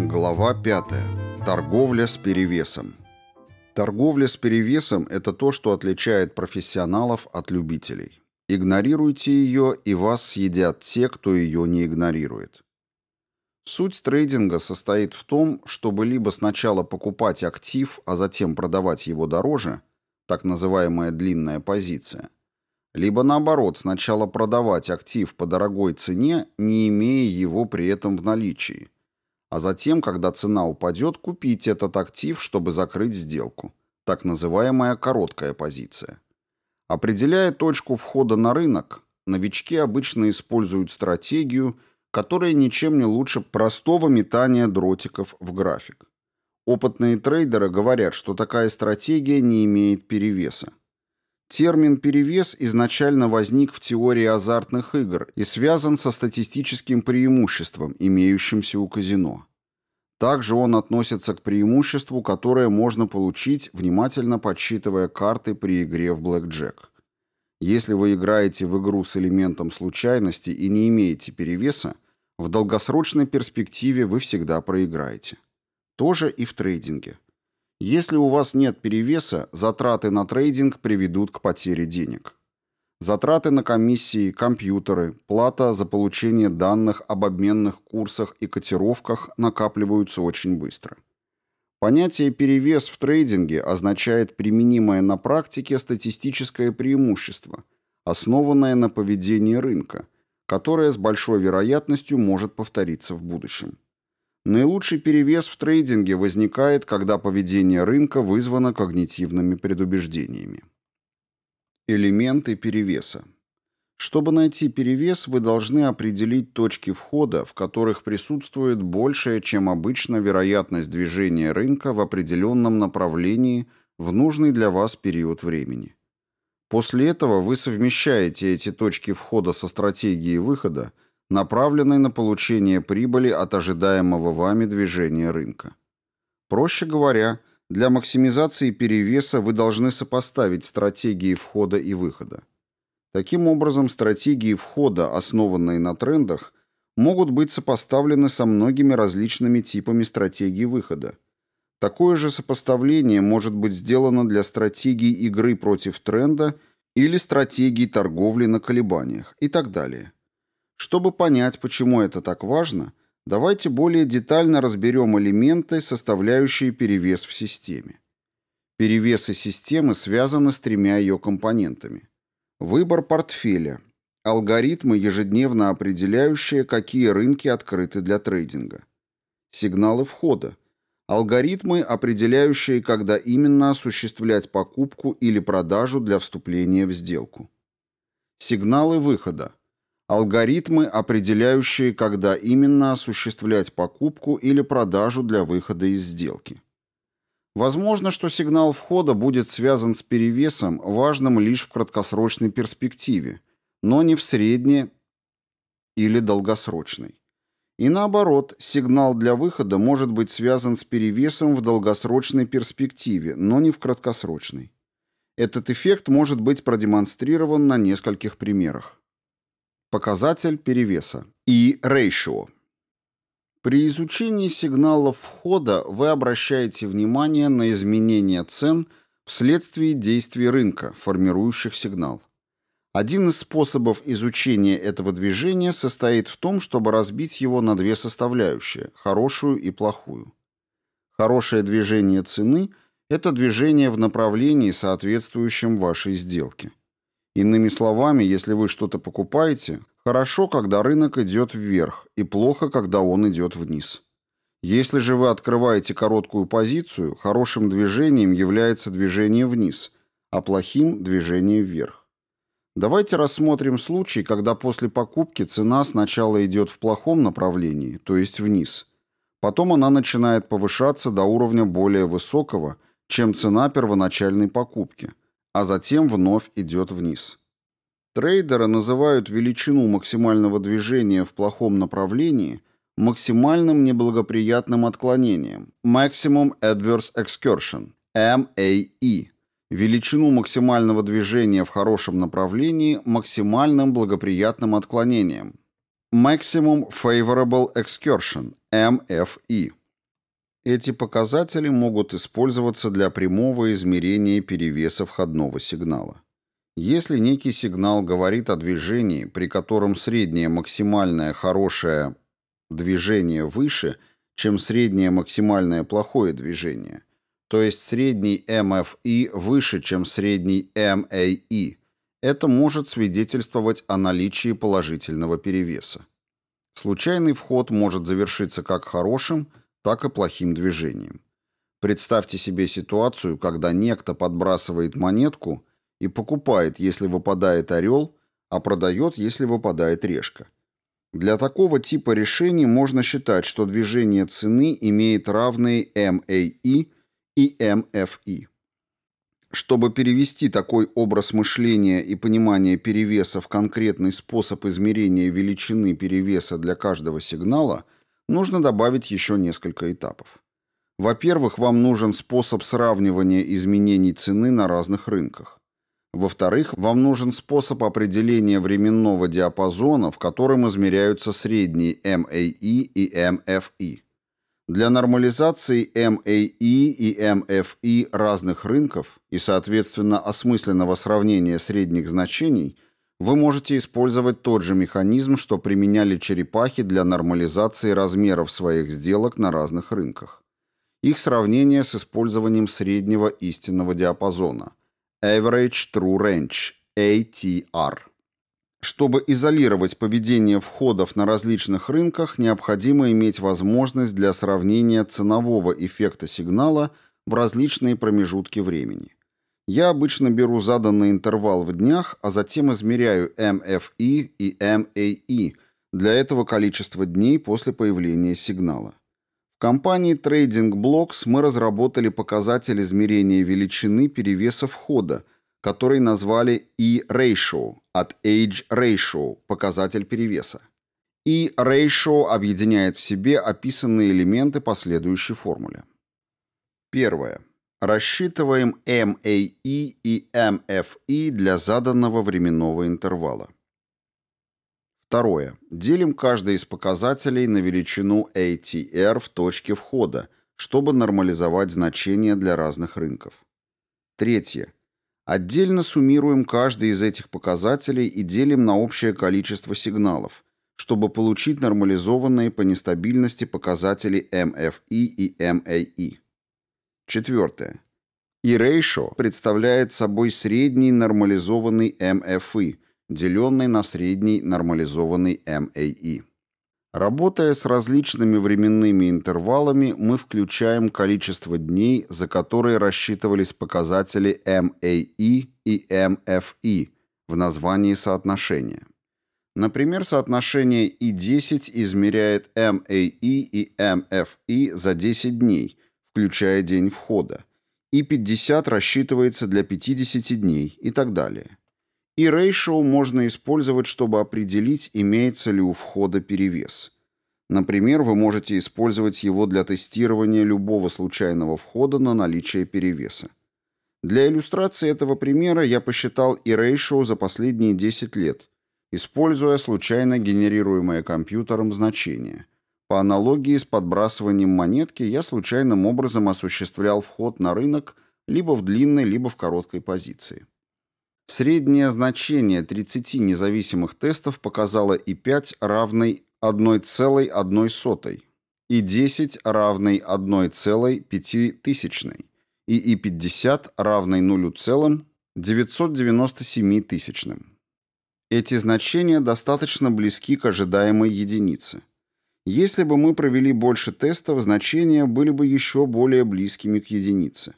Глава 5. Торговля с перевесом. Торговля с перевесом – это то, что отличает профессионалов от любителей. Игнорируйте ее, и вас съедят те, кто ее не игнорирует. Суть трейдинга состоит в том, чтобы либо сначала покупать актив, а затем продавать его дороже, так называемая длинная позиция, либо наоборот, сначала продавать актив по дорогой цене, не имея его при этом в наличии, а затем, когда цена упадет, купить этот актив, чтобы закрыть сделку, так называемая короткая позиция. Определяя точку входа на рынок, новички обычно используют стратегию – которое ничем не лучше простого метания дротиков в график. Опытные трейдеры говорят, что такая стратегия не имеет перевеса. Термин «перевес» изначально возник в теории азартных игр и связан со статистическим преимуществом, имеющимся у казино. Также он относится к преимуществу, которое можно получить, внимательно подсчитывая карты при игре в блэкджек. Если вы играете в игру с элементом случайности и не имеете перевеса, в долгосрочной перспективе вы всегда проиграете. Тоже и в трейдинге. Если у вас нет перевеса, затраты на трейдинг приведут к потере денег. Затраты на комиссии, компьютеры, плата за получение данных об обменных курсах и котировках накапливаются очень быстро. Понятие «перевес» в трейдинге означает применимое на практике статистическое преимущество, основанное на поведении рынка – которая с большой вероятностью может повториться в будущем. Наилучший перевес в трейдинге возникает, когда поведение рынка вызвано когнитивными предубеждениями. Элементы перевеса. Чтобы найти перевес, вы должны определить точки входа, в которых присутствует большая, чем обычно, вероятность движения рынка в определенном направлении в нужный для вас период времени. После этого вы совмещаете эти точки входа со стратегией выхода, направленной на получение прибыли от ожидаемого вами движения рынка. Проще говоря, для максимизации перевеса вы должны сопоставить стратегии входа и выхода. Таким образом, стратегии входа, основанные на трендах, могут быть сопоставлены со многими различными типами стратегий выхода. Такое же сопоставление может быть сделано для стратегий игры против тренда или стратегий торговли на колебаниях и так далее. Чтобы понять, почему это так важно, давайте более детально разберем элементы, составляющие перевес в системе. Перевесы системы связаны с тремя ее компонентами. Выбор портфеля, алгоритмы, ежедневно определяющие, какие рынки открыты для трейдинга. Сигналы входа, Алгоритмы, определяющие, когда именно осуществлять покупку или продажу для вступления в сделку. Сигналы выхода. Алгоритмы, определяющие, когда именно осуществлять покупку или продажу для выхода из сделки. Возможно, что сигнал входа будет связан с перевесом, важным лишь в краткосрочной перспективе, но не в средне или долгосрочной. И наоборот, сигнал для выхода может быть связан с перевесом в долгосрочной перспективе, но не в краткосрочной. Этот эффект может быть продемонстрирован на нескольких примерах. Показатель перевеса и ratio. При изучении сигналов входа вы обращаете внимание на изменения цен вследствие действий рынка, формирующих сигнал. Один из способов изучения этого движения состоит в том, чтобы разбить его на две составляющие – хорошую и плохую. Хорошее движение цены – это движение в направлении, соответствующем вашей сделке. Иными словами, если вы что-то покупаете, хорошо, когда рынок идет вверх, и плохо, когда он идет вниз. Если же вы открываете короткую позицию, хорошим движением является движение вниз, а плохим – движение вверх. Давайте рассмотрим случай, когда после покупки цена сначала идет в плохом направлении, то есть вниз. Потом она начинает повышаться до уровня более высокого, чем цена первоначальной покупки, а затем вновь идет вниз. Трейдеры называют величину максимального движения в плохом направлении максимальным неблагоприятным отклонением Maximum Adverse Excursion, MAE, величину максимального движения в хорошем направлении максимальным благоприятным отклонением. Maximum Favorable Excursion, MFE. Эти показатели могут использоваться для прямого измерения перевеса входного сигнала. Если некий сигнал говорит о движении, при котором среднее максимальное хорошее движение выше, чем среднее максимальное плохое движение, то есть средний MFE выше, чем средний MAE, это может свидетельствовать о наличии положительного перевеса. Случайный вход может завершиться как хорошим, так и плохим движением. Представьте себе ситуацию, когда некто подбрасывает монетку – и покупает, если выпадает орел, а продает, если выпадает решка. Для такого типа решений можно считать, что движение цены имеет равные MAE и MFE. Чтобы перевести такой образ мышления и понимания перевеса в конкретный способ измерения величины перевеса для каждого сигнала, нужно добавить еще несколько этапов. Во-первых, вам нужен способ сравнивания изменений цены на разных рынках. Во-вторых, вам нужен способ определения временного диапазона, в котором измеряются средние MAE и MFE. Для нормализации MAE и MFE разных рынков и, соответственно, осмысленного сравнения средних значений вы можете использовать тот же механизм, что применяли черепахи для нормализации размеров своих сделок на разных рынках. Их сравнение с использованием среднего истинного диапазона – Average True Range, ATR. Чтобы изолировать поведение входов на различных рынках, необходимо иметь возможность для сравнения ценового эффекта сигнала в различные промежутки времени. Я обычно беру заданный интервал в днях, а затем измеряю MFE и MAE для этого количества дней после появления сигнала. В компании Trading Blocks мы разработали показатель измерения величины перевеса входа, который назвали E-ratio от Age Ratio, показатель перевеса. E-ratio объединяет в себе описанные элементы по следующей формуле. Первое. Рассчитываем MAE и MFE для заданного временного интервала. Второе. Делим каждый из показателей на величину ATR в точке входа, чтобы нормализовать значения для разных рынков. Третье. Отдельно суммируем каждый из этих показателей и делим на общее количество сигналов, чтобы получить нормализованные по нестабильности показатели MFE и MAE. Четвертое. E-ratio представляет собой средний нормализованный MFE – деленный на средний нормализованный MAE. Работая с различными временными интервалами, мы включаем количество дней, за которые рассчитывались показатели MAE и MFE в названии соотношения. Например, соотношение И10 измеряет MAE и MFE за 10 дней, включая день входа, И50 рассчитывается для 50 дней и так далее. И ratio можно использовать, чтобы определить, имеется ли у входа перевес. Например, вы можете использовать его для тестирования любого случайного входа на наличие перевеса. Для иллюстрации этого примера я посчитал и ratio за последние 10 лет, используя случайно генерируемое компьютером значение. По аналогии с подбрасыванием монетки я случайным образом осуществлял вход на рынок либо в длинной, либо в короткой позиции. Среднее значение 30 независимых тестов показало и 5 равной 1,1, и 10 равной 1,5, и и 50 равной 0,997. Эти значения достаточно близки к ожидаемой единице. Если бы мы провели больше тестов, значения были бы еще более близкими к единице.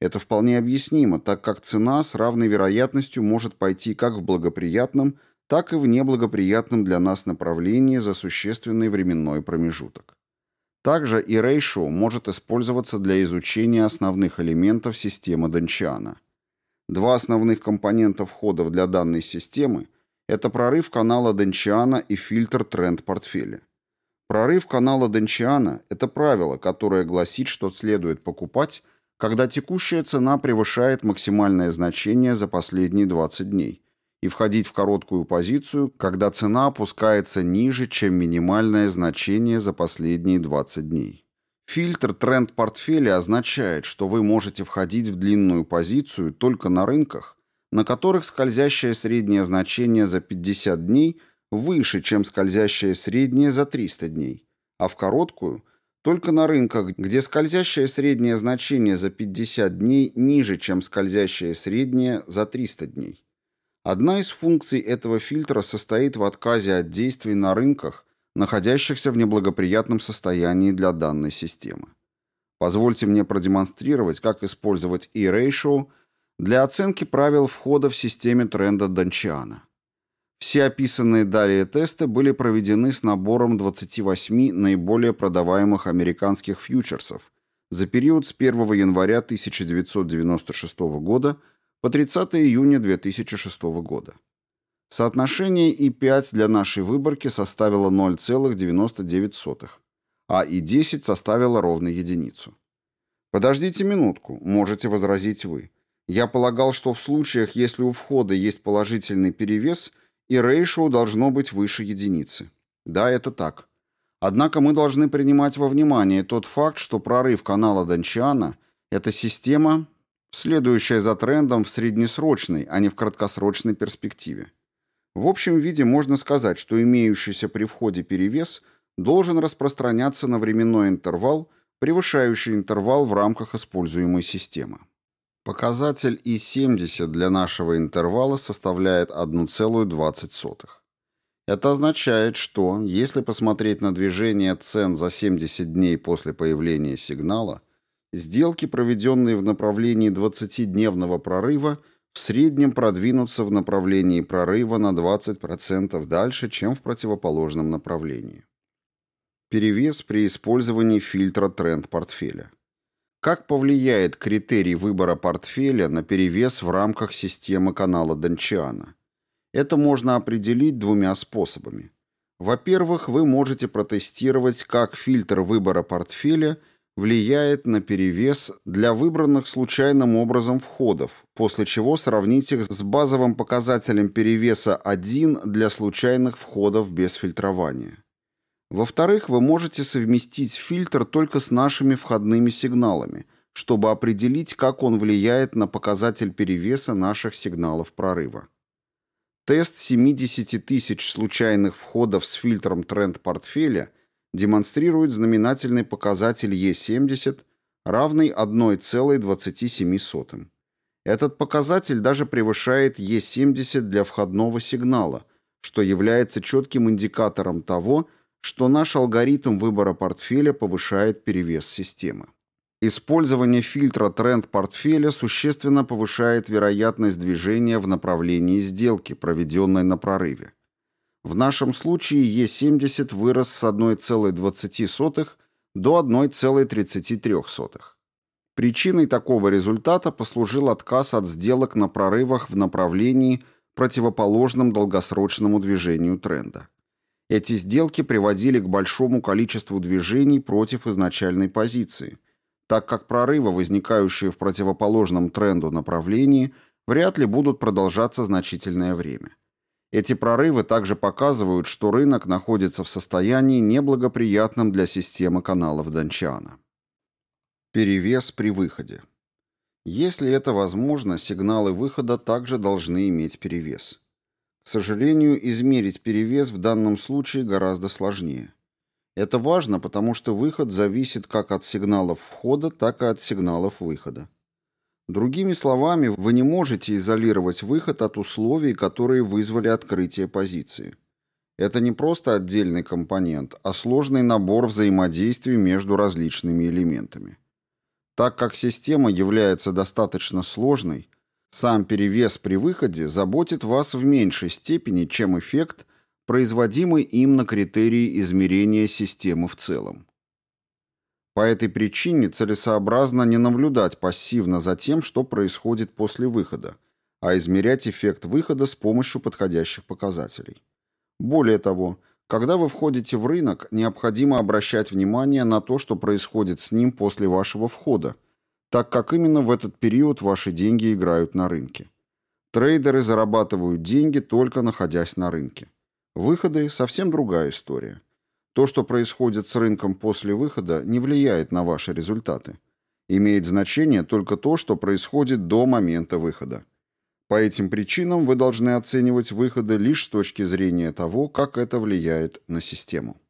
Это вполне объяснимо, так как цена с равной вероятностью может пойти как в благоприятном, так и в неблагоприятном для нас направлении за существенный временной промежуток. Также и ratio может использоваться для изучения основных элементов системы Дончиана. Два основных компонента входов для данной системы – это прорыв канала Дончиана и фильтр тренд портфеля. Прорыв канала Дончиана – это правило, которое гласит, что следует покупать когда текущая цена превышает максимальное значение за последние 20 дней, и входить в короткую позицию, когда цена опускается ниже, чем минимальное значение за последние 20 дней. Фильтр тренд портфеля означает, что вы можете входить в длинную позицию только на рынках, на которых скользящее среднее значение за 50 дней выше, чем скользящее среднее за 300 дней, а в короткую – только на рынках, где скользящее среднее значение за 50 дней ниже, чем скользящее среднее за 300 дней. Одна из функций этого фильтра состоит в отказе от действий на рынках, находящихся в неблагоприятном состоянии для данной системы. Позвольте мне продемонстрировать, как использовать e-ratio для оценки правил входа в системе тренда Дончиана. Все описанные далее тесты были проведены с набором 28 наиболее продаваемых американских фьючерсов за период с 1 января 1996 года по 30 июня 2006 года. Соотношение И5 для нашей выборки составило 0,99, а И10 составило ровно единицу. Подождите минутку, можете возразить вы. Я полагал, что в случаях, если у входа есть положительный перевес, и рейшоу должно быть выше единицы. Да, это так. Однако мы должны принимать во внимание тот факт, что прорыв канала Дончиана – это система, следующая за трендом в среднесрочной, а не в краткосрочной перспективе. В общем виде можно сказать, что имеющийся при входе перевес должен распространяться на временной интервал, превышающий интервал в рамках используемой системы. Показатель И70 для нашего интервала составляет 1,20. Это означает, что, если посмотреть на движение цен за 70 дней после появления сигнала – Сделки, проведенные в направлении 20-дневного прорыва, в среднем продвинутся в направлении прорыва на 20% дальше, чем в противоположном направлении. Перевес при использовании фильтра тренд портфеля. Как повлияет критерий выбора портфеля на перевес в рамках системы канала Дончиана? Это можно определить двумя способами. Во-первых, вы можете протестировать, как фильтр выбора портфеля – влияет на перевес для выбранных случайным образом входов, после чего сравнить их с базовым показателем перевеса 1 для случайных входов без фильтрования. Во-вторых, вы можете совместить фильтр только с нашими входными сигналами, чтобы определить, как он влияет на показатель перевеса наших сигналов прорыва. Тест 70 тысяч случайных входов с фильтром тренд-портфеля – демонстрирует знаменательный показатель Е70, равный 1,27. Этот показатель даже превышает Е70 для входного сигнала, что является четким индикатором того, что наш алгоритм выбора портфеля повышает перевес системы. Использование фильтра тренд портфеля существенно повышает вероятность движения в направлении сделки, проведенной на прорыве. В нашем случае Е70 вырос с 1,20 до 1,33. Причиной такого результата послужил отказ от сделок на прорывах в направлении, противоположном долгосрочному движению тренда. Эти сделки приводили к большому количеству движений против изначальной позиции, так как прорывы, возникающие в противоположном тренду направлении, вряд ли будут продолжаться значительное время. Эти прорывы также показывают, что рынок находится в состоянии неблагоприятном для системы каналов Дончана. Перевес при выходе. Если это возможно, сигналы выхода также должны иметь перевес. К сожалению, измерить перевес в данном случае гораздо сложнее. Это важно, потому что выход зависит как от сигналов входа, так и от сигналов выхода. Другими словами, вы не можете изолировать выход от условий, которые вызвали открытие позиции. Это не просто отдельный компонент, а сложный набор взаимодействий между различными элементами. Так как система является достаточно сложной, сам перевес при выходе заботит вас в меньшей степени, чем эффект, производимый им на критерии измерения системы в целом. По этой причине целесообразно не наблюдать пассивно за тем, что происходит после выхода, а измерять эффект выхода с помощью подходящих показателей. Более того, когда вы входите в рынок, необходимо обращать внимание на то, что происходит с ним после вашего входа, так как именно в этот период ваши деньги играют на рынке. Трейдеры зарабатывают деньги только находясь на рынке. Выходы – совсем другая история. То, что происходит с рынком после выхода, не влияет на ваши результаты. Имеет значение только то, что происходит до момента выхода. По этим причинам вы должны оценивать выходы лишь с точки зрения того, как это влияет на систему.